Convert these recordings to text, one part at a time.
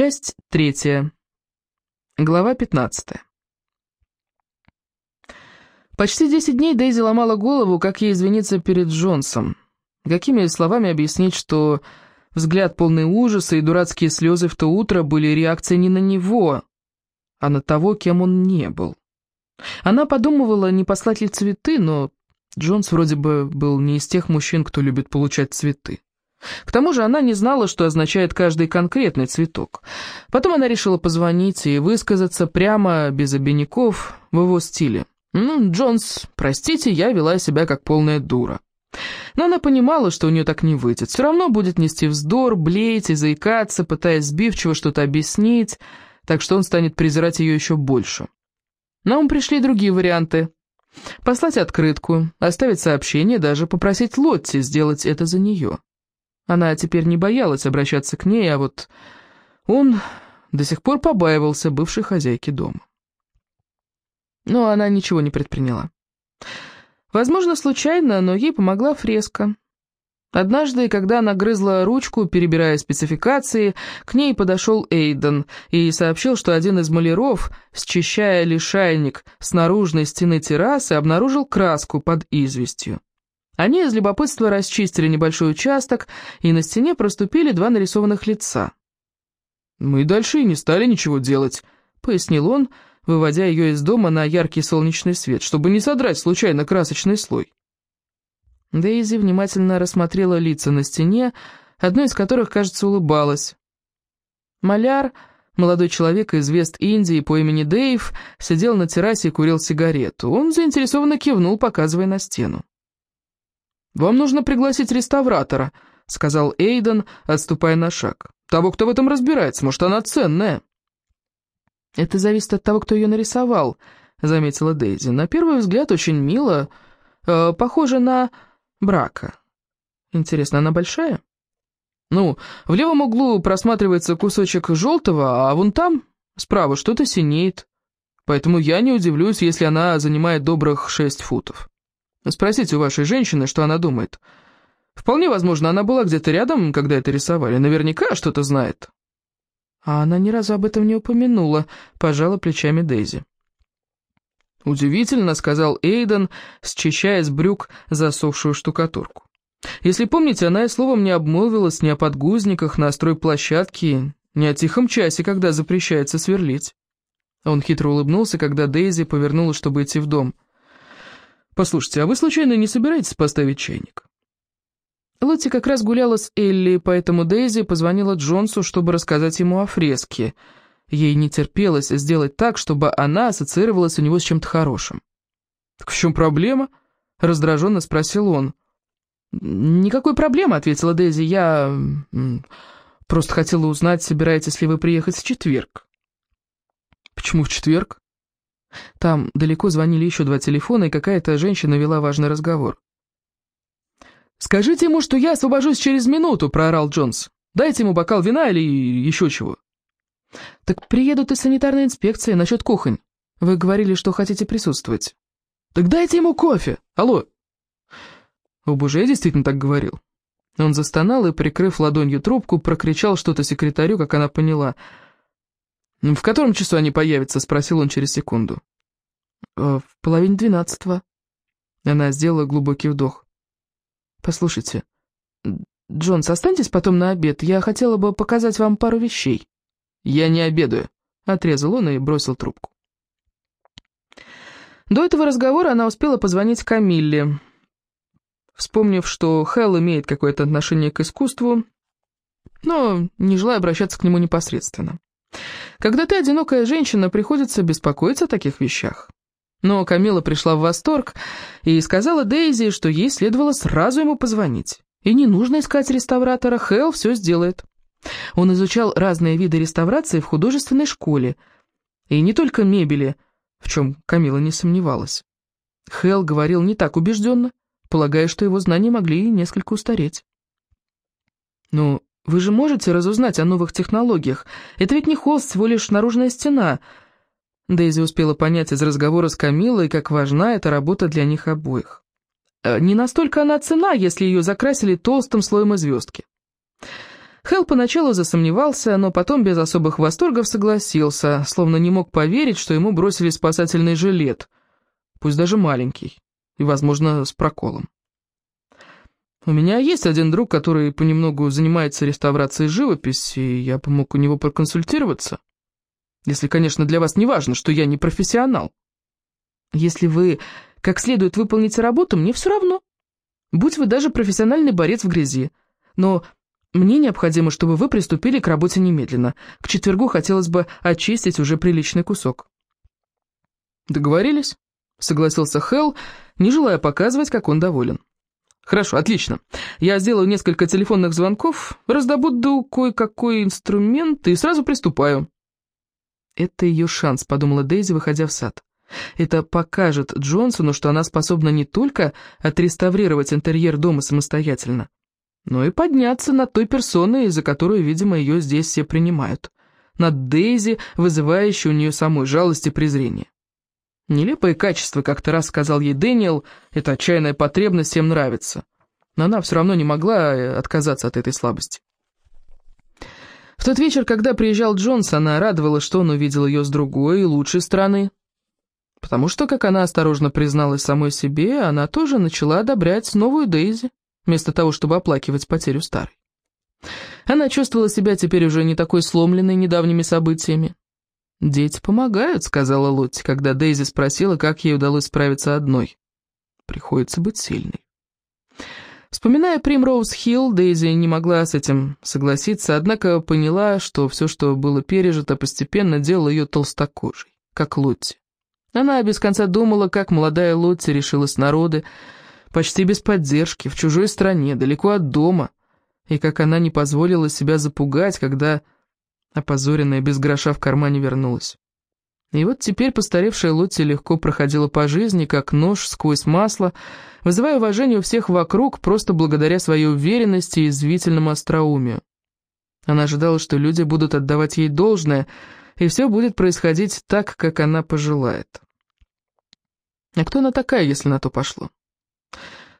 Часть третья. Глава пятнадцатая. Почти десять дней Дейзи ломала голову, как ей извиниться перед Джонсом. Какими словами объяснить, что взгляд полный ужаса и дурацкие слезы в то утро были реакцией не на него, а на того, кем он не был. Она подумывала, не послать ли цветы, но Джонс вроде бы был не из тех мужчин, кто любит получать цветы. К тому же она не знала, что означает каждый конкретный цветок. Потом она решила позвонить и высказаться прямо, без обиняков, в его стиле. «Ну, Джонс, простите, я вела себя как полная дура». Но она понимала, что у нее так не выйдет. Все равно будет нести вздор, блеять и заикаться, пытаясь сбивчиво что-то объяснить, так что он станет презирать ее еще больше. На ум пришли другие варианты. Послать открытку, оставить сообщение, даже попросить Лотти сделать это за нее. Она теперь не боялась обращаться к ней, а вот он до сих пор побаивался бывшей хозяйки дома. Но она ничего не предприняла. Возможно, случайно, но ей помогла фреска. Однажды, когда она грызла ручку, перебирая спецификации, к ней подошел Эйден и сообщил, что один из маляров, счищая лишайник с наружной стены террасы, обнаружил краску под известью. Они из любопытства расчистили небольшой участок, и на стене проступили два нарисованных лица. «Мы дальше и не стали ничего делать», — пояснил он, выводя ее из дома на яркий солнечный свет, чтобы не содрать случайно красочный слой. Дейзи внимательно рассмотрела лица на стене, одно из которых, кажется, улыбалось. Маляр, молодой человек из Вест-Индии по имени Дейв, сидел на террасе и курил сигарету. Он заинтересованно кивнул, показывая на стену. «Вам нужно пригласить реставратора», — сказал Эйден, отступая на шаг. «Того, кто в этом разбирается, может, она ценная». «Это зависит от того, кто ее нарисовал», — заметила Дейзи. «На первый взгляд очень мило, э, похоже на брака. Интересно, она большая?» «Ну, в левом углу просматривается кусочек желтого, а вон там, справа, что-то синеет. Поэтому я не удивлюсь, если она занимает добрых шесть футов». Спросите у вашей женщины, что она думает. Вполне возможно, она была где-то рядом, когда это рисовали. Наверняка что-то знает. А она ни разу об этом не упомянула, пожала плечами Дейзи. «Удивительно», — сказал Эйден, счищая с брюк засохшую штукатурку. «Если помните, она и словом не обмолвилась ни о подгузниках на стройплощадке, ни о тихом часе, когда запрещается сверлить». Он хитро улыбнулся, когда Дейзи повернулась, чтобы идти в дом. «Послушайте, а вы случайно не собираетесь поставить чайник?» Лотти как раз гуляла с Элли, поэтому Дейзи позвонила Джонсу, чтобы рассказать ему о фреске. Ей не терпелось сделать так, чтобы она ассоциировалась у него с чем-то хорошим. «Так в чем проблема?» — раздраженно спросил он. «Никакой проблемы», — ответила Дейзи. «Я просто хотела узнать, собираетесь ли вы приехать в четверг». «Почему в четверг?» Там далеко звонили еще два телефона, и какая-то женщина вела важный разговор. «Скажите ему, что я освобожусь через минуту», — проорал Джонс. «Дайте ему бокал вина или еще чего». «Так приедут из санитарной инспекции насчет кухонь. Вы говорили, что хотите присутствовать». «Так дайте ему кофе! Алло!» «О боже, я действительно так говорил». Он застонал и, прикрыв ладонью трубку, прокричал что-то секретарю, как она поняла — «В котором часу они появятся?» — спросил он через секунду. «Э, «В половине двенадцатого». Она сделала глубокий вдох. «Послушайте, Джонс, останьтесь потом на обед. Я хотела бы показать вам пару вещей». «Я не обедаю», — отрезал он и бросил трубку. До этого разговора она успела позвонить Камилле. Вспомнив, что Хелл имеет какое-то отношение к искусству, но не желая обращаться к нему непосредственно. Когда ты одинокая женщина, приходится беспокоиться о таких вещах. Но Камила пришла в восторг и сказала Дейзи, что ей следовало сразу ему позвонить. И не нужно искать реставратора, Хелл все сделает. Он изучал разные виды реставрации в художественной школе. И не только мебели, в чем Камила не сомневалась. Хелл говорил не так убежденно, полагая, что его знания могли несколько устареть. «Ну, вы же можете разузнать о новых технологиях. Это ведь не холст, всего лишь наружная стена». Дейзи успела понять из разговора с Камилой, как важна эта работа для них обоих. Э, не настолько она цена, если ее закрасили толстым слоем звездки. Хелл поначалу засомневался, но потом без особых восторгов согласился, словно не мог поверить, что ему бросили спасательный жилет, пусть даже маленький, и, возможно, с проколом. «У меня есть один друг, который понемногу занимается реставрацией живописи, и я помог у него проконсультироваться. Если, конечно, для вас не важно, что я не профессионал. Если вы как следует выполните работу, мне все равно. Будь вы даже профессиональный борец в грязи. Но мне необходимо, чтобы вы приступили к работе немедленно. К четвергу хотелось бы очистить уже приличный кусок». «Договорились?» — согласился Хелл, не желая показывать, как он доволен. «Хорошо, отлично. Я сделаю несколько телефонных звонков, раздобуду кое-какой инструмент и сразу приступаю». «Это ее шанс», — подумала Дейзи, выходя в сад. «Это покажет Джонсону, что она способна не только отреставрировать интерьер дома самостоятельно, но и подняться над той персоной, из-за которой, видимо, ее здесь все принимают. Над Дейзи, вызывающей у нее самой жалость и презрение. Нелепое качество, как-то раз сказал ей Дэниел, эта отчаянная потребность всем нравится. Но она все равно не могла э, отказаться от этой слабости. В тот вечер, когда приезжал Джонс, она радовалась, что он увидел ее с другой и лучшей стороны. Потому что, как она осторожно призналась самой себе, она тоже начала одобрять новую Дейзи вместо того, чтобы оплакивать потерю старой. Она чувствовала себя теперь уже не такой сломленной недавними событиями. «Дети помогают», — сказала Лотти, когда Дейзи спросила, как ей удалось справиться одной. «Приходится быть сильной». Вспоминая Примроуз Хилл, Дейзи не могла с этим согласиться, однако поняла, что все, что было пережито, постепенно делало ее толстокожей, как Лотти. Она без конца думала, как молодая Лотти решилась народы, почти без поддержки, в чужой стране, далеко от дома, и как она не позволила себя запугать, когда опозоренная без гроша в кармане вернулась. И вот теперь постаревшая Лотти легко проходила по жизни, как нож сквозь масло, вызывая уважение у всех вокруг просто благодаря своей уверенности и извительному остроумию. Она ожидала, что люди будут отдавать ей должное, и все будет происходить так, как она пожелает. А кто она такая, если на то пошло?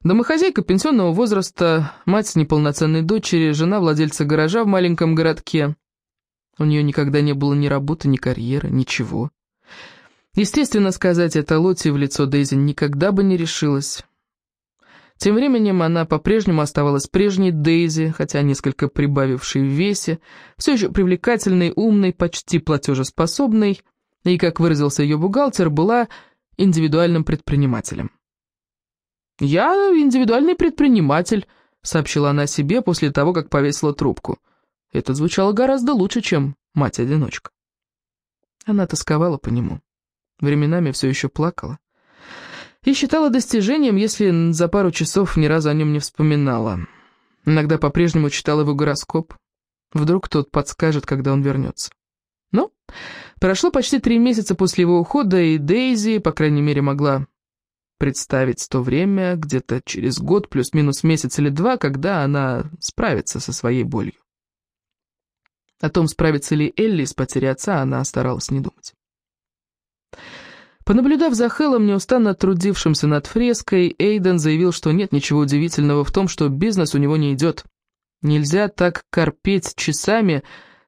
Домохозяйка пенсионного возраста, мать неполноценной дочери, жена владельца гаража в маленьком городке. У нее никогда не было ни работы, ни карьеры, ничего. Естественно, сказать это Лотти в лицо Дейзи никогда бы не решилась. Тем временем она по-прежнему оставалась прежней Дейзи, хотя несколько прибавившей в весе, все еще привлекательной, умной, почти платежеспособной, и, как выразился ее бухгалтер, была индивидуальным предпринимателем. «Я индивидуальный предприниматель», — сообщила она себе после того, как повесила трубку. Это звучало гораздо лучше, чем мать-одиночка. Она тосковала по нему. Временами все еще плакала. И считала достижением, если за пару часов ни разу о нем не вспоминала. Иногда по-прежнему читала его гороскоп. Вдруг тот подскажет, когда он вернется. Но прошло почти три месяца после его ухода, и Дейзи, по крайней мере, могла представить то время, где-то через год, плюс-минус месяц или два, когда она справится со своей болью. О том, справится ли Элли с потерей отца, она старалась не думать. Понаблюдав за Хеллом, неустанно трудившимся над фреской, Эйден заявил, что нет ничего удивительного в том, что бизнес у него не идет. Нельзя так корпеть часами,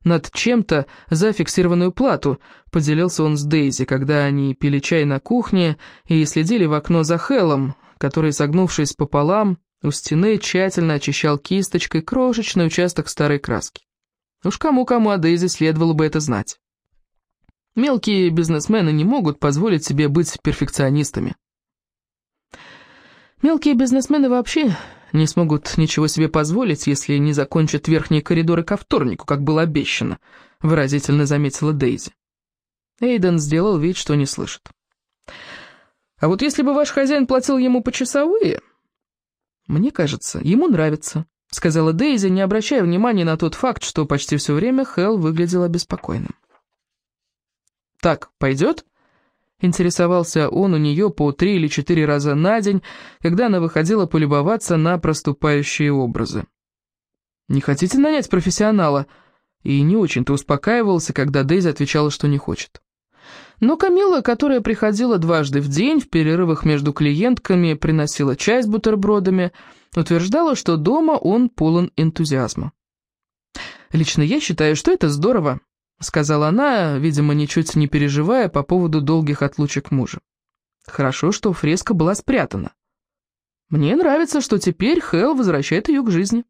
над чем-то за фиксированную плату», — поделился он с Дейзи, когда они пили чай на кухне и следили в окно за Хеллом, который, согнувшись пополам, у стены тщательно очищал кисточкой крошечный участок старой краски. Уж кому-кому, а Дейзи следовало бы это знать. Мелкие бизнесмены не могут позволить себе быть перфекционистами. Мелкие бизнесмены вообще не смогут ничего себе позволить, если не закончат верхние коридоры ко вторнику, как было обещано», — выразительно заметила Дейзи. Эйден сделал вид, что не слышит. «А вот если бы ваш хозяин платил ему почасовые...» «Мне кажется, ему нравится», — сказала Дейзи, не обращая внимания на тот факт, что почти все время Хелл выглядел обеспокоенным. «Так, пойдет?» Интересовался он у нее по три или четыре раза на день, когда она выходила полюбоваться на проступающие образы. «Не хотите нанять профессионала?» И не очень-то успокаивался, когда Дейзи отвечала, что не хочет. Но Камила, которая приходила дважды в день, в перерывах между клиентками, приносила чай с бутербродами, утверждала, что дома он полон энтузиазма. Лично я считаю, что это здорово», — сказала она, видимо, ничуть не переживая по поводу долгих отлучек мужа. «Хорошо, что фреска была спрятана. Мне нравится, что теперь Хелл возвращает ее к жизни».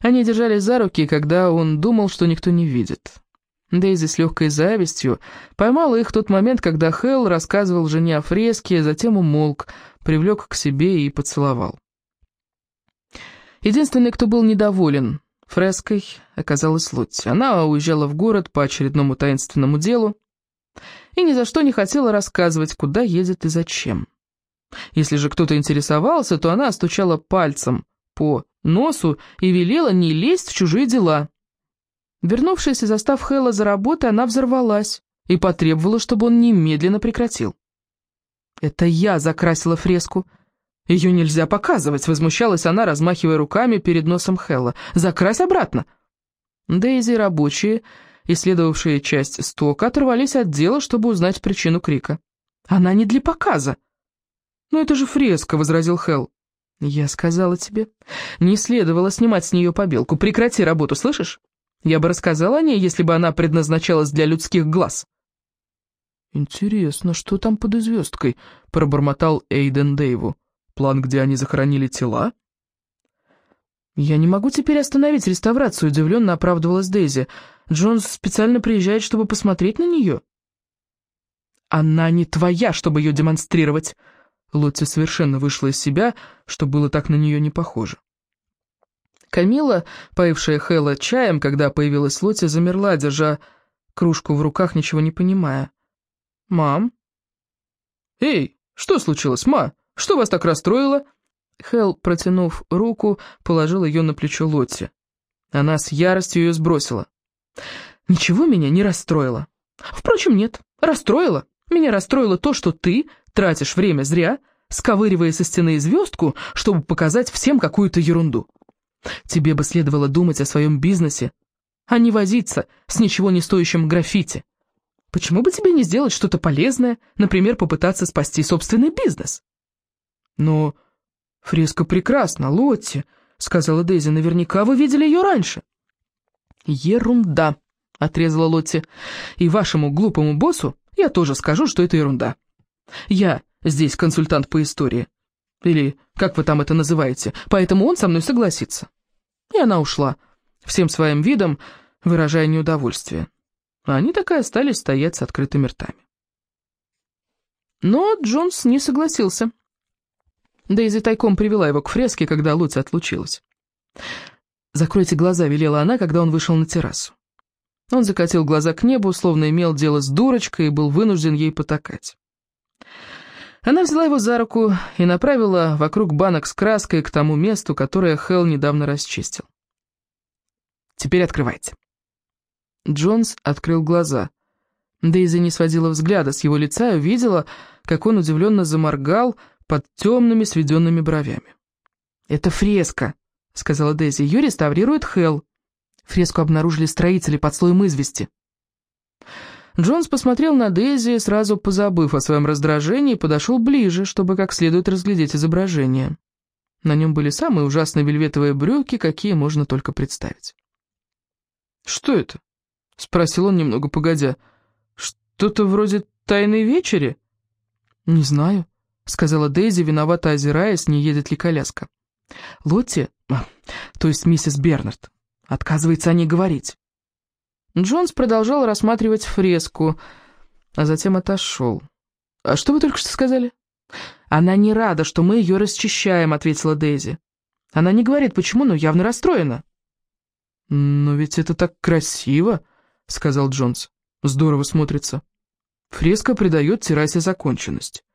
Они держались за руки, когда он думал, что никто не видит. Дейзи с легкой завистью поймала их в тот момент, когда Хелл рассказывал жене о фреске, затем умолк, привлек к себе и поцеловал. Единственный, кто был недоволен фреской, оказалась Лотти. Она уезжала в город по очередному таинственному делу и ни за что не хотела рассказывать, куда едет и зачем. Если же кто-то интересовался, то она стучала пальцем по носу и велела не лезть в чужие дела. Вернувшись и застав Хэлла за работой, она взорвалась и потребовала, чтобы он немедленно прекратил. «Это я закрасила фреску. Ее нельзя показывать», — возмущалась она, размахивая руками перед носом Хэлла. «Закрась обратно». Дейзи рабочие, исследовавшие часть стока, оторвались от дела, чтобы узнать причину крика. «Она не для показа». «Но это же фреска», — возразил Хелл. «Я сказала тебе, не следовало снимать с нее побелку. Прекрати работу, слышишь? Я бы рассказала о ней, если бы она предназначалась для людских глаз». «Интересно, что там под звездкой?» — пробормотал Эйден Дэйву. «План, где они захоронили тела?» «Я не могу теперь остановить реставрацию», — удивленно оправдывалась Дейзи. «Джонс специально приезжает, чтобы посмотреть на нее». «Она не твоя, чтобы ее демонстрировать!» Лотти совершенно вышла из себя, что было так на нее не похоже. Камила, поившая Хэлла чаем, когда появилась Лотти, замерла, держа кружку в руках, ничего не понимая. «Мам?» «Эй, что случилось, ма? Что вас так расстроило?» Хэл, протянув руку, положил ее на плечо Лотти. Она с яростью ее сбросила. «Ничего меня не расстроило. Впрочем, нет, расстроило. Меня расстроило то, что ты тратишь время зря, сковыривая со стены звездку, чтобы показать всем какую-то ерунду. Тебе бы следовало думать о своем бизнесе, а не возиться с ничего не стоящим граффити. Почему бы тебе не сделать что-то полезное, например, попытаться спасти собственный бизнес? Но фреска прекрасна, Лотти, сказала Дейзи, наверняка вы видели ее раньше. Ерунда, отрезала Лотти, и вашему глупому боссу я тоже скажу, что это ерунда. Я здесь консультант по истории, или как вы там это называете, поэтому он со мной согласится. И она ушла, всем своим видом выражая неудовольствие. А они так и остались стоять с открытыми ртами. Но Джонс не согласился. Дейзи тайком привела его к фреске, когда Лути отлучилась. «Закройте глаза», — велела она, когда он вышел на террасу. Он закатил глаза к небу, словно имел дело с дурочкой и был вынужден ей потакать. Она взяла его за руку и направила вокруг банок с краской к тому месту, которое Хелл недавно расчистил. «Теперь открывайте». Джонс открыл глаза. Дейзи не сводила взгляда с его лица и увидела, как он удивленно заморгал под темными сведенными бровями. «Это фреска», — сказала Дейзи. «Ее реставрирует Хелл. Фреску обнаружили строители под слоем извести». Джонс посмотрел на Дейзи, сразу позабыв о своем раздражении, подошел ближе, чтобы как следует разглядеть изображение. На нем были самые ужасные вельветовые брюки, какие можно только представить. «Что это?» — спросил он немного погодя. «Что-то вроде тайной вечери?» «Не знаю», — сказала Дейзи, виновато озираясь, не едет ли коляска. «Лотти, то есть миссис Бернард, отказывается о ней говорить». Джонс продолжал рассматривать фреску, а затем отошел. «А что вы только что сказали?» «Она не рада, что мы ее расчищаем», — ответила Дейзи. «Она не говорит, почему, но явно расстроена». «Но ведь это так красиво», — сказал Джонс. «Здорово смотрится. Фреска придает террасе законченность».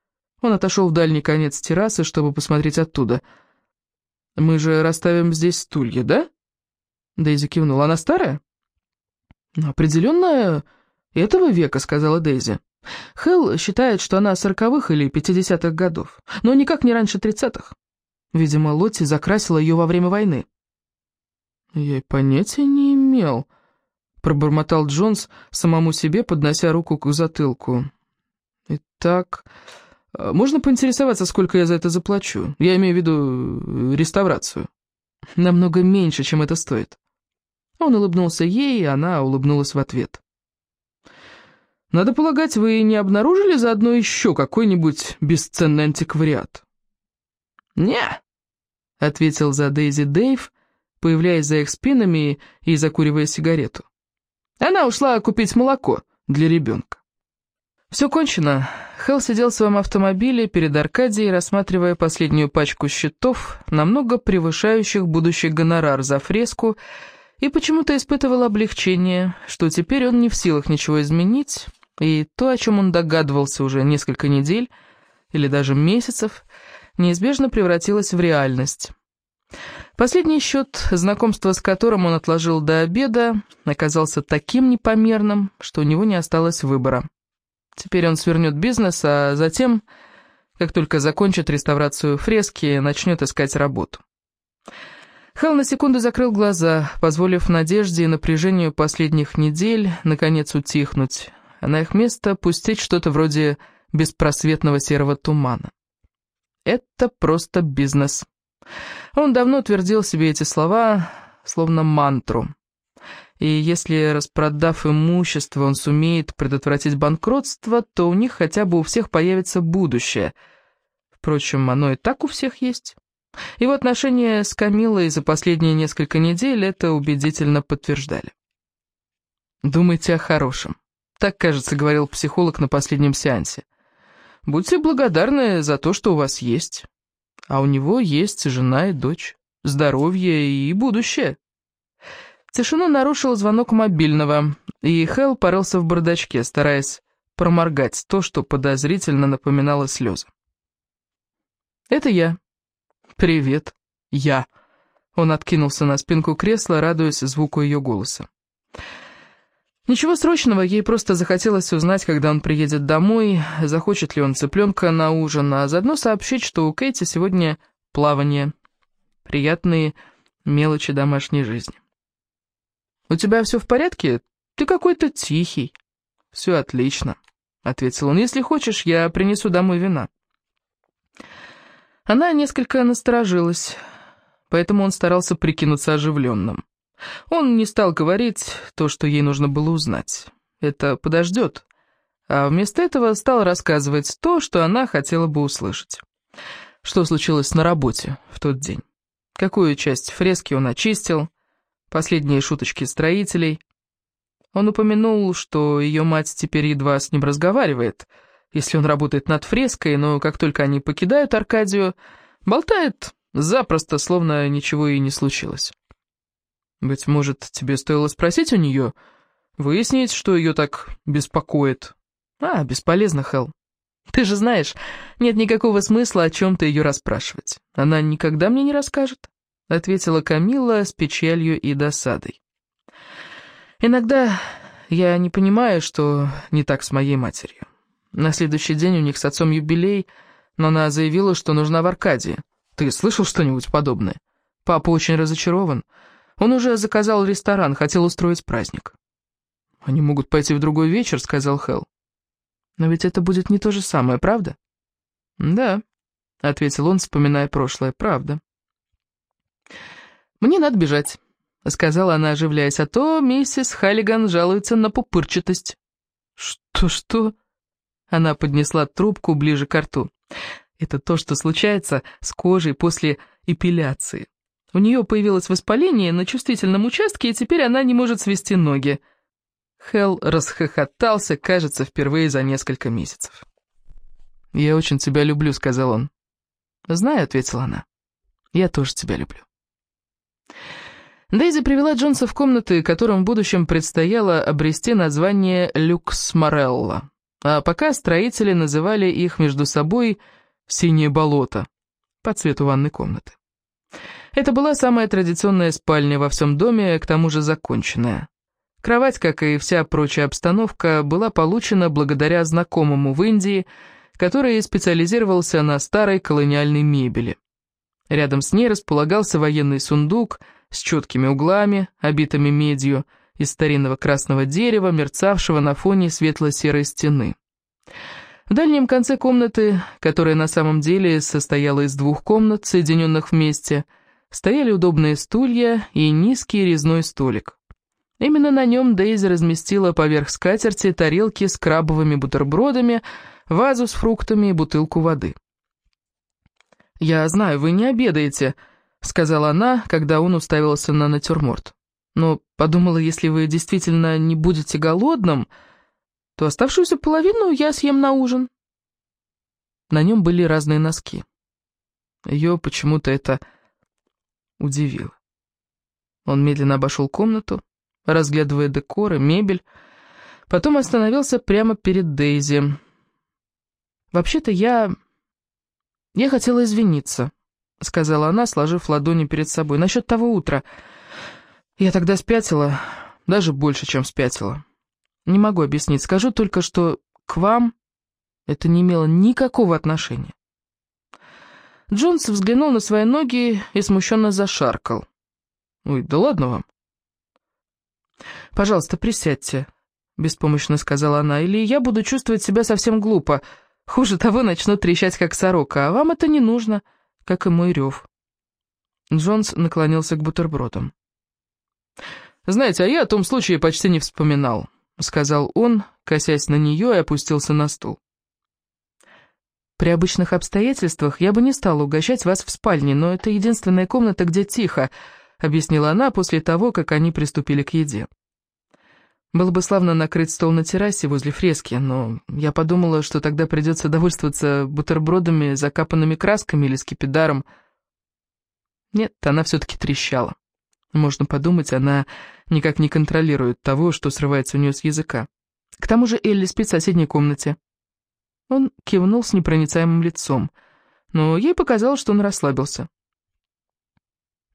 Он отошел в дальний конец террасы, чтобы посмотреть оттуда. «Мы же расставим здесь стулья, да?» Дейзи кивнула. «Она старая?» «Определенно этого века», — сказала Дейзи. Хелл считает, что она сороковых или пятидесятых годов, но никак не раньше тридцатых. Видимо, Лотти закрасила ее во время войны. «Я и понятия не имел», — пробормотал Джонс самому себе, поднося руку к затылку. «Итак, можно поинтересоваться, сколько я за это заплачу? Я имею в виду реставрацию. Намного меньше, чем это стоит». Он улыбнулся ей, и она улыбнулась в ответ. «Надо полагать, вы не обнаружили заодно еще какой-нибудь бесценный антиквариат?» «Не», — ответил за Дейзи Дейв, появляясь за их спинами и закуривая сигарету. «Она ушла купить молоко для ребенка». Все кончено. Хелл сидел в своем автомобиле перед Аркадией, рассматривая последнюю пачку счетов, намного превышающих будущий гонорар за фреску, и почему-то испытывал облегчение, что теперь он не в силах ничего изменить, и то, о чем он догадывался уже несколько недель или даже месяцев, неизбежно превратилось в реальность. Последний счет, знакомство с которым он отложил до обеда, оказался таким непомерным, что у него не осталось выбора. Теперь он свернет бизнес, а затем, как только закончит реставрацию фрески, начнет искать работу. Хал на секунду закрыл глаза, позволив надежде и напряжению последних недель наконец утихнуть, а на их место пустить что-то вроде беспросветного серого тумана. Это просто бизнес. Он давно утвердил себе эти слова, словно мантру. И если, распродав имущество, он сумеет предотвратить банкротство, то у них хотя бы у всех появится будущее. Впрочем, оно и так у всех есть. Его отношения с Камилой за последние несколько недель это убедительно подтверждали. «Думайте о хорошем», — так, кажется, говорил психолог на последнем сеансе. «Будьте благодарны за то, что у вас есть. А у него есть жена и дочь, здоровье и будущее». Тишину нарушил звонок мобильного, и Хелл порылся в бардачке, стараясь проморгать то, что подозрительно напоминало слезы. «Это я», «Привет, я». Он откинулся на спинку кресла, радуясь звуку ее голоса. Ничего срочного, ей просто захотелось узнать, когда он приедет домой, захочет ли он цыпленка на ужин, а заодно сообщить, что у Кейти сегодня плавание. Приятные мелочи домашней жизни. «У тебя все в порядке? Ты какой-то тихий». «Все отлично», — ответил он. «Если хочешь, я принесу домой вина». Она несколько насторожилась, поэтому он старался прикинуться оживленным. Он не стал говорить то, что ей нужно было узнать. Это подождет. А вместо этого стал рассказывать то, что она хотела бы услышать. Что случилось на работе в тот день. Какую часть фрески он очистил, последние шуточки строителей. Он упомянул, что ее мать теперь едва с ним разговаривает — если он работает над фреской, но как только они покидают Аркадию, болтает запросто, словно ничего и не случилось. Быть может, тебе стоило спросить у нее, выяснить, что ее так беспокоит. А, бесполезно, Хелл. Ты же знаешь, нет никакого смысла о чем-то ее расспрашивать. Она никогда мне не расскажет, — ответила Камила с печалью и досадой. Иногда я не понимаю, что не так с моей матерью. На следующий день у них с отцом юбилей, но она заявила, что нужна в Аркадии. Ты слышал что-нибудь подобное? Папа очень разочарован. Он уже заказал ресторан, хотел устроить праздник. «Они могут пойти в другой вечер», — сказал Хелл. «Но ведь это будет не то же самое, правда?» «Да», — ответил он, вспоминая прошлое, — «правда». «Мне надо бежать», — сказала она, оживляясь, «а то миссис Халлиган жалуется на пупырчатость». «Что-что?» Она поднесла трубку ближе к рту. Это то, что случается с кожей после эпиляции. У нее появилось воспаление на чувствительном участке, и теперь она не может свести ноги. Хелл расхохотался, кажется, впервые за несколько месяцев. «Я очень тебя люблю», — сказал он. «Знаю», — ответила она. «Я тоже тебя люблю». Дейзи привела Джонса в комнаты, которым в будущем предстояло обрести название «Люкс Морелла» а пока строители называли их между собой «синее болото» по цвету ванной комнаты. Это была самая традиционная спальня во всем доме, к тому же законченная. Кровать, как и вся прочая обстановка, была получена благодаря знакомому в Индии, который специализировался на старой колониальной мебели. Рядом с ней располагался военный сундук с четкими углами, обитыми медью, из старинного красного дерева, мерцавшего на фоне светло-серой стены. В дальнем конце комнаты, которая на самом деле состояла из двух комнат, соединенных вместе, стояли удобные стулья и низкий резной столик. Именно на нем Дейзи разместила поверх скатерти тарелки с крабовыми бутербродами, вазу с фруктами и бутылку воды. «Я знаю, вы не обедаете», — сказала она, когда он уставился на натюрморт. «Но подумала, если вы действительно не будете голодным, то оставшуюся половину я съем на ужин». На нем были разные носки. Ее почему-то это удивило. Он медленно обошел комнату, разглядывая декоры, мебель, потом остановился прямо перед Дейзи. «Вообще-то я... я хотела извиниться», — сказала она, сложив ладони перед собой, — «насчет того утра. Я тогда спятила, даже больше, чем спятила. Не могу объяснить, скажу только, что к вам это не имело никакого отношения». Джонс взглянул на свои ноги и смущенно зашаркал. «Ой, да ладно вам». «Пожалуйста, присядьте», — беспомощно сказала она, «или я буду чувствовать себя совсем глупо. Хуже того, начну трещать, как сорока, а вам это не нужно, как и мой рев». Джонс наклонился к бутербродам. «Знаете, а я о том случае почти не вспоминал», — сказал он, косясь на нее и опустился на стул. «При обычных обстоятельствах я бы не стала угощать вас в спальне, но это единственная комната, где тихо», объяснила она после того, как они приступили к еде. Было бы славно накрыть стол на террасе возле фрески, но я подумала, что тогда придется довольствоваться бутербродами, закапанными красками или скипидаром. Нет, она все-таки трещала. Можно подумать, она никак не контролирует того, что срывается у нее с языка. К тому же Элли спит в соседней комнате. Он кивнул с непроницаемым лицом, но ей показалось, что он расслабился.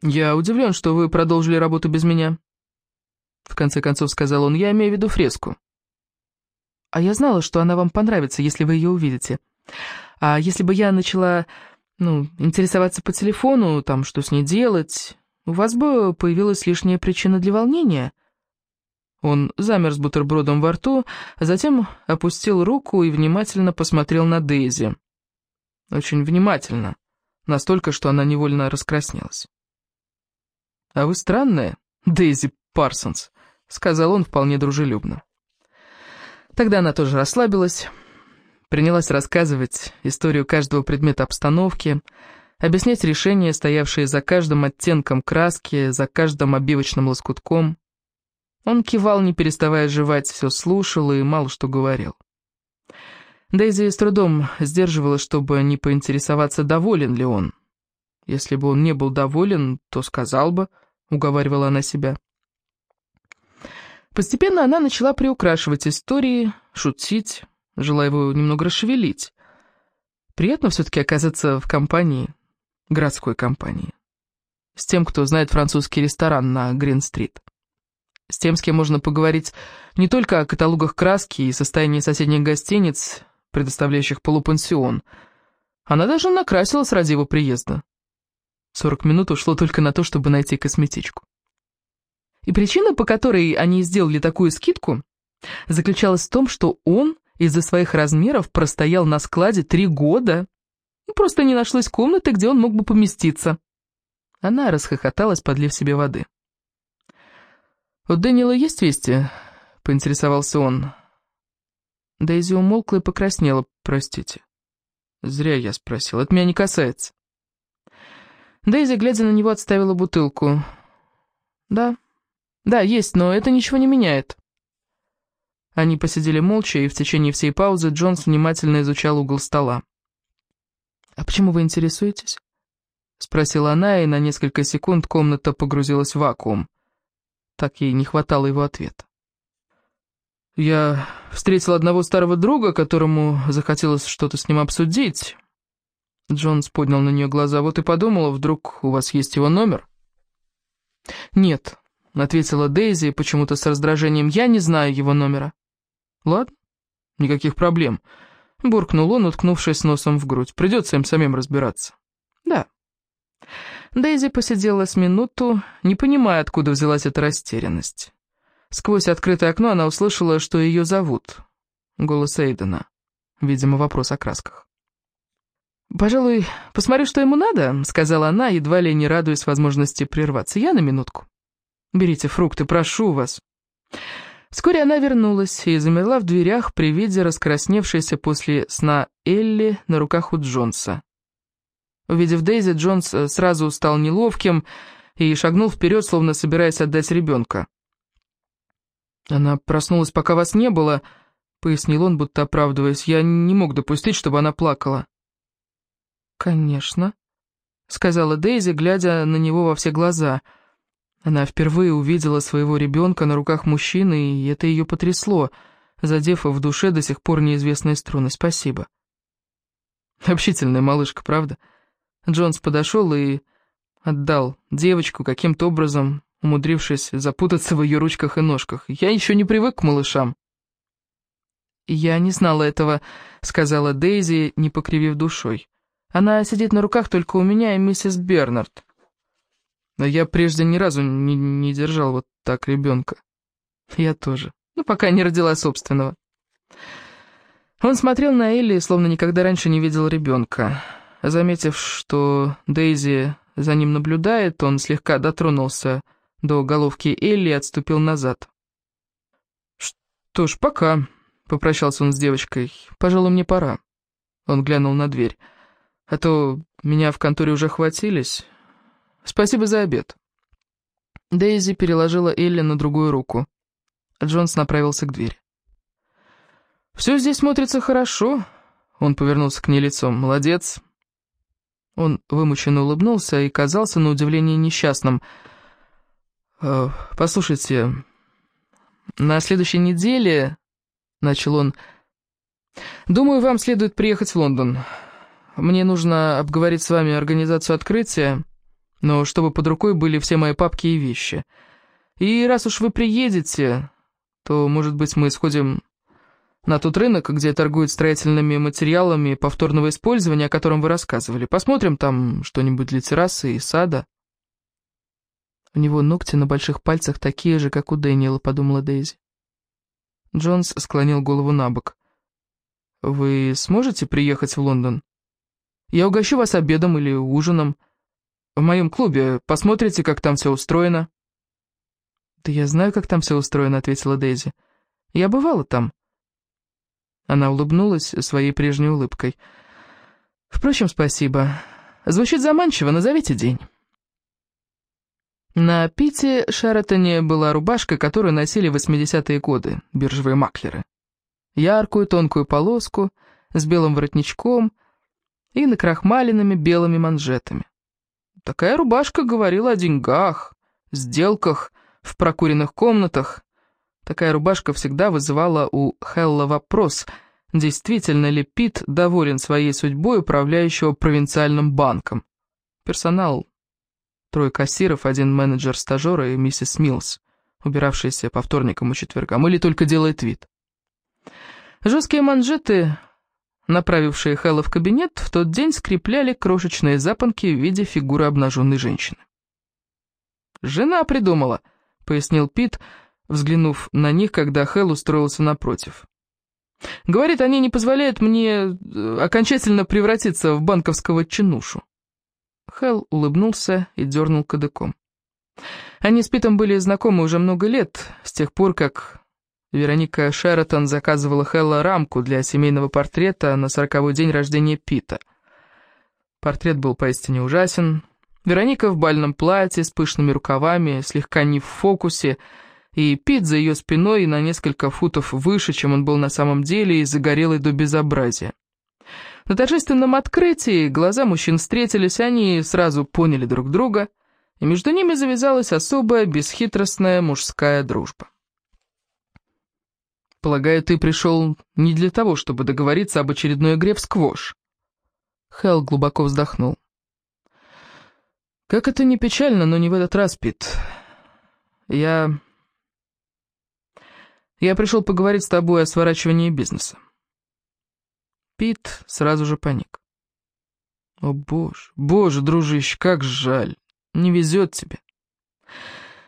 «Я удивлен, что вы продолжили работу без меня», — в конце концов сказал он, — «я имею в виду фреску». «А я знала, что она вам понравится, если вы ее увидите. А если бы я начала, ну, интересоваться по телефону, там, что с ней делать, у вас бы появилась лишняя причина для волнения». Он замер с бутербродом во рту, а затем опустил руку и внимательно посмотрел на Дейзи. Очень внимательно, настолько, что она невольно раскраснелась. «А вы странная, Дейзи Парсонс», — сказал он вполне дружелюбно. Тогда она тоже расслабилась, принялась рассказывать историю каждого предмета обстановки, объяснять решения, стоявшие за каждым оттенком краски, за каждым обивочным лоскутком. Он кивал, не переставая жевать, все слушал и мало что говорил. Дейзи с трудом сдерживала, чтобы не поинтересоваться, доволен ли он. Если бы он не был доволен, то сказал бы —— уговаривала она себя. Постепенно она начала приукрашивать истории, шутить, желая его немного расшевелить. Приятно все-таки оказаться в компании, городской компании. С тем, кто знает французский ресторан на Грин-стрит. С тем, с кем можно поговорить не только о каталогах краски и состоянии соседних гостиниц, предоставляющих полупансион. Она даже накрасилась ради его приезда. Сорок минут ушло только на то, чтобы найти косметичку. И причина, по которой они сделали такую скидку, заключалась в том, что он из-за своих размеров простоял на складе три года. Просто не нашлось комнаты, где он мог бы поместиться. Она расхохоталась, подлив себе воды. «У Дэниела есть вести?» — поинтересовался он. Дейзи умолкла и покраснела, простите. «Зря я спросил, это меня не касается». Дейзи, глядя на него, отставила бутылку. «Да, да, есть, но это ничего не меняет». Они посидели молча, и в течение всей паузы Джонс внимательно изучал угол стола. «А почему вы интересуетесь?» — спросила она, и на несколько секунд комната погрузилась в вакуум. Так ей не хватало его ответа. «Я встретил одного старого друга, которому захотелось что-то с ним обсудить». Джонс поднял на нее глаза. «Вот и подумала, вдруг у вас есть его номер?» «Нет», — ответила Дейзи, почему-то с раздражением. «Я не знаю его номера». «Ладно, никаких проблем», — буркнул он, уткнувшись носом в грудь. «Придется им самим разбираться». «Да». Дейзи посидела с минуту, не понимая, откуда взялась эта растерянность. Сквозь открытое окно она услышала, что ее зовут. Голос Эйдена. Видимо, вопрос о красках. «Пожалуй, посмотрю, что ему надо», — сказала она, едва ли не радуясь возможности прерваться. «Я на минутку. Берите фрукты, прошу вас. Вскоре она вернулась и замерла в дверях при виде раскрасневшейся после сна Элли на руках у Джонса. Увидев Дейзи, Джонс э, сразу стал неловким и шагнул вперед, словно собираясь отдать ребенка. «Она проснулась, пока вас не было», — пояснил он, будто оправдываясь. «Я не мог допустить, чтобы она плакала». «Конечно», — сказала Дейзи, глядя на него во все глаза. Она впервые увидела своего ребенка на руках мужчины, и это ее потрясло, задев в душе до сих пор неизвестные струны. «Спасибо». Общительная малышка, правда?» Джонс подошел и отдал девочку каким-то образом, умудрившись запутаться в ее ручках и ножках. «Я еще не привык к малышам». «Я не знала этого», — сказала Дейзи, не покривив душой. «Она сидит на руках только у меня и миссис Бернард». «Но я прежде ни разу не, не держал вот так ребенка». «Я тоже. Ну, пока не родила собственного». Он смотрел на Элли, словно никогда раньше не видел ребенка. Заметив, что Дейзи за ним наблюдает, он слегка дотронулся до головки Элли и отступил назад. «Что ж, пока», — попрощался он с девочкой. «Пожалуй, мне пора». Он глянул на дверь. «А то меня в конторе уже хватились. Спасибо за обед». Дейзи переложила Элли на другую руку. Джонс направился к двери. «Все здесь смотрится хорошо», — он повернулся к ней лицом. «Молодец, он вымученно улыбнулся и казался на удивление несчастным. «Э, «Послушайте, на следующей неделе...» — начал он. «Думаю, вам следует приехать в Лондон. Мне нужно обговорить с вами организацию открытия, но чтобы под рукой были все мои папки и вещи. И раз уж вы приедете, то, может быть, мы сходим на тот рынок, где торгуют строительными материалами повторного использования, о котором вы рассказывали. Посмотрим там что-нибудь для террасы и сада». «У него ногти на больших пальцах такие же, как у Дэниела», — подумала Дейзи. Джонс склонил голову на бок. «Вы сможете приехать в Лондон? Я угощу вас обедом или ужином. В моем клубе. Посмотрите, как там все устроено». «Да я знаю, как там все устроено», — ответила Дейзи. «Я бывала там». Она улыбнулась своей прежней улыбкой. «Впрочем, спасибо. Звучит заманчиво, назовите день». На Пите Шаратоне была рубашка, которую носили в 80-е годы биржевые маклеры. Яркую тонкую полоску с белым воротничком и накрахмаленными белыми манжетами. Такая рубашка говорила о деньгах, сделках в прокуренных комнатах, Такая рубашка всегда вызывала у Хелла вопрос, действительно ли Пит доволен своей судьбой управляющего провинциальным банком. Персонал — трое кассиров, один менеджер-стажер и миссис Милс, убиравшаяся по вторникам и четвергам, или только делает вид. Жесткие манжеты, направившие Хэлла в кабинет, в тот день скрепляли крошечные запонки в виде фигуры обнаженной женщины. «Жена придумала», — пояснил Пит, — взглянув на них, когда Хелл устроился напротив. «Говорит, они не позволяют мне э, окончательно превратиться в банковского чинушу». Хелл улыбнулся и дернул кадыком. Они с Питом были знакомы уже много лет, с тех пор, как Вероника Шератон заказывала Хелла рамку для семейного портрета на сороковой день рождения Пита. Портрет был поистине ужасен. Вероника в бальном платье с пышными рукавами, слегка не в фокусе, и Пит за ее спиной на несколько футов выше, чем он был на самом деле, и загорелый до безобразия. На торжественном открытии глаза мужчин встретились, они сразу поняли друг друга, и между ними завязалась особая бесхитростная мужская дружба. «Полагаю, ты пришел не для того, чтобы договориться об очередной игре в сквош?» Хелл глубоко вздохнул. «Как это не печально, но не в этот раз, Пит. Я я пришел поговорить с тобой о сворачивании бизнеса». Пит сразу же паник. «О, боже, боже, дружище, как жаль. Не везет тебе».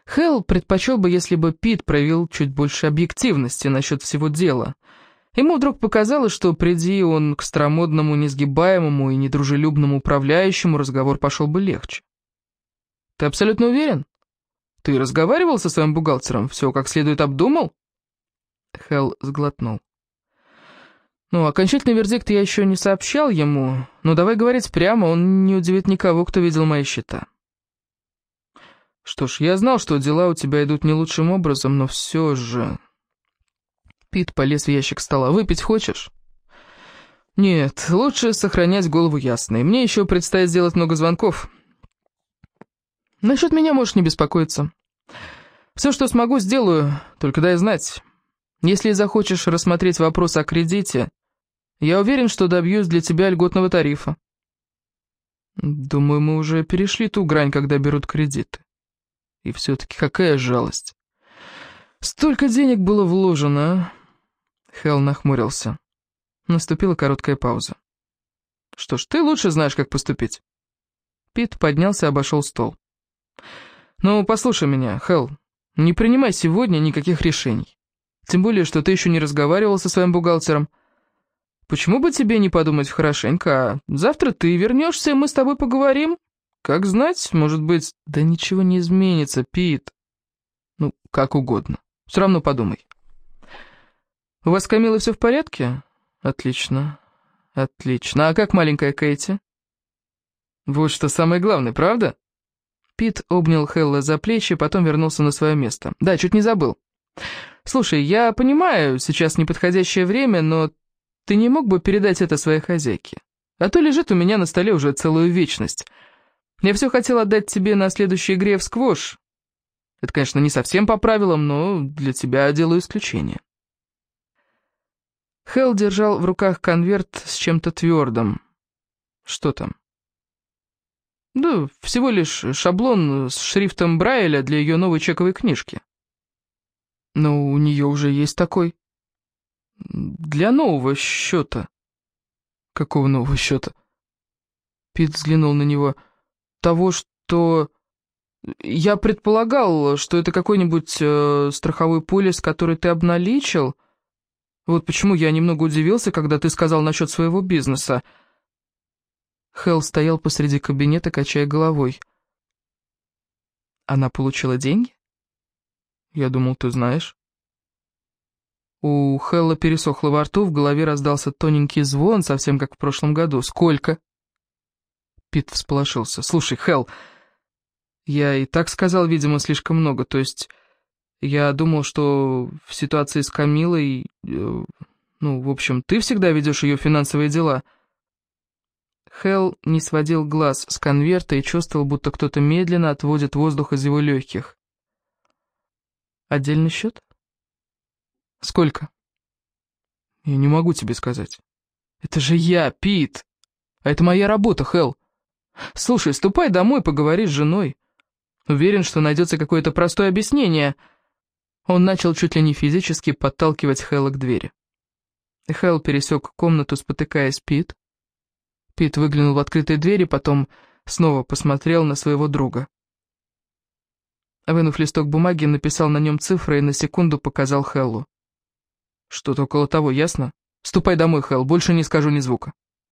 Хелл предпочел бы, если бы Пит проявил чуть больше объективности насчет всего дела. Ему вдруг показалось, что, приди он к старомодному, несгибаемому и недружелюбному управляющему, разговор пошел бы легче. «Ты абсолютно уверен?» Ты разговаривал со своим бухгалтером? Все как следует обдумал?» Хелл сглотнул. «Ну, окончательный вердикт я еще не сообщал ему, но давай говорить прямо, он не удивит никого, кто видел мои счета». «Что ж, я знал, что дела у тебя идут не лучшим образом, но все же...» Пит полез в ящик стола. «Выпить хочешь?» «Нет, лучше сохранять голову ясной. Мне еще предстоит сделать много звонков. Насчет меня можешь не беспокоиться. Все, что смогу, сделаю, только дай знать. Если захочешь рассмотреть вопрос о кредите, я уверен, что добьюсь для тебя льготного тарифа. Думаю, мы уже перешли ту грань, когда берут кредиты. И все-таки какая жалость. Столько денег было вложено, а? Хелл нахмурился. Наступила короткая пауза. Что ж, ты лучше знаешь, как поступить. Пит поднялся и обошел стол. «Ну, послушай меня, Хелл, не принимай сегодня никаких решений. Тем более, что ты еще не разговаривал со своим бухгалтером. Почему бы тебе не подумать хорошенько, а завтра ты вернешься, и мы с тобой поговорим? Как знать, может быть...» «Да ничего не изменится, Пит. Ну, как угодно. Все равно подумай». «У вас с Камилой все в порядке?» «Отлично, отлично. А как маленькая Кэти?» «Вот что самое главное, правда?» Пит обнял Хелла за плечи, потом вернулся на свое место. «Да, чуть не забыл. Слушай, я понимаю, сейчас неподходящее время, но ты не мог бы передать это своей хозяйке? А то лежит у меня на столе уже целую вечность. Я все хотел отдать тебе на следующей игре в сквош. Это, конечно, не совсем по правилам, но для тебя делаю исключение». Хелл держал в руках конверт с чем-то твердым. «Что там?» Да, всего лишь шаблон с шрифтом Брайля для ее новой чековой книжки. Но у нее уже есть такой. Для нового счета. Какого нового счета? Пит взглянул на него. Того, что... Я предполагал, что это какой-нибудь э, страховой полис, который ты обналичил. Вот почему я немного удивился, когда ты сказал насчет своего бизнеса. Хелл стоял посреди кабинета, качая головой. «Она получила деньги?» «Я думал, ты знаешь». У Хелла пересохло во рту, в голове раздался тоненький звон, совсем как в прошлом году. «Сколько?» Пит всполошился. «Слушай, Хелл, я и так сказал, видимо, слишком много. То есть я думал, что в ситуации с Камилой... Э, ну, в общем, ты всегда ведешь ее финансовые дела». Хелл не сводил глаз с конверта и чувствовал, будто кто-то медленно отводит воздух из его легких. «Отдельный счет?» «Сколько?» «Я не могу тебе сказать». «Это же я, Пит! А это моя работа, Хелл. Слушай, ступай домой, поговори с женой. Уверен, что найдется какое-то простое объяснение». Он начал чуть ли не физически подталкивать Хэлла к двери. Хелл пересек комнату, спотыкаясь Пит. Пит выглянул в открытые двери, потом снова посмотрел на своего друга. Вынув листок бумаги, написал на нем цифры и на секунду показал Хеллу. «Что-то около того, ясно? Ступай домой, Хелл, больше не скажу ни звука».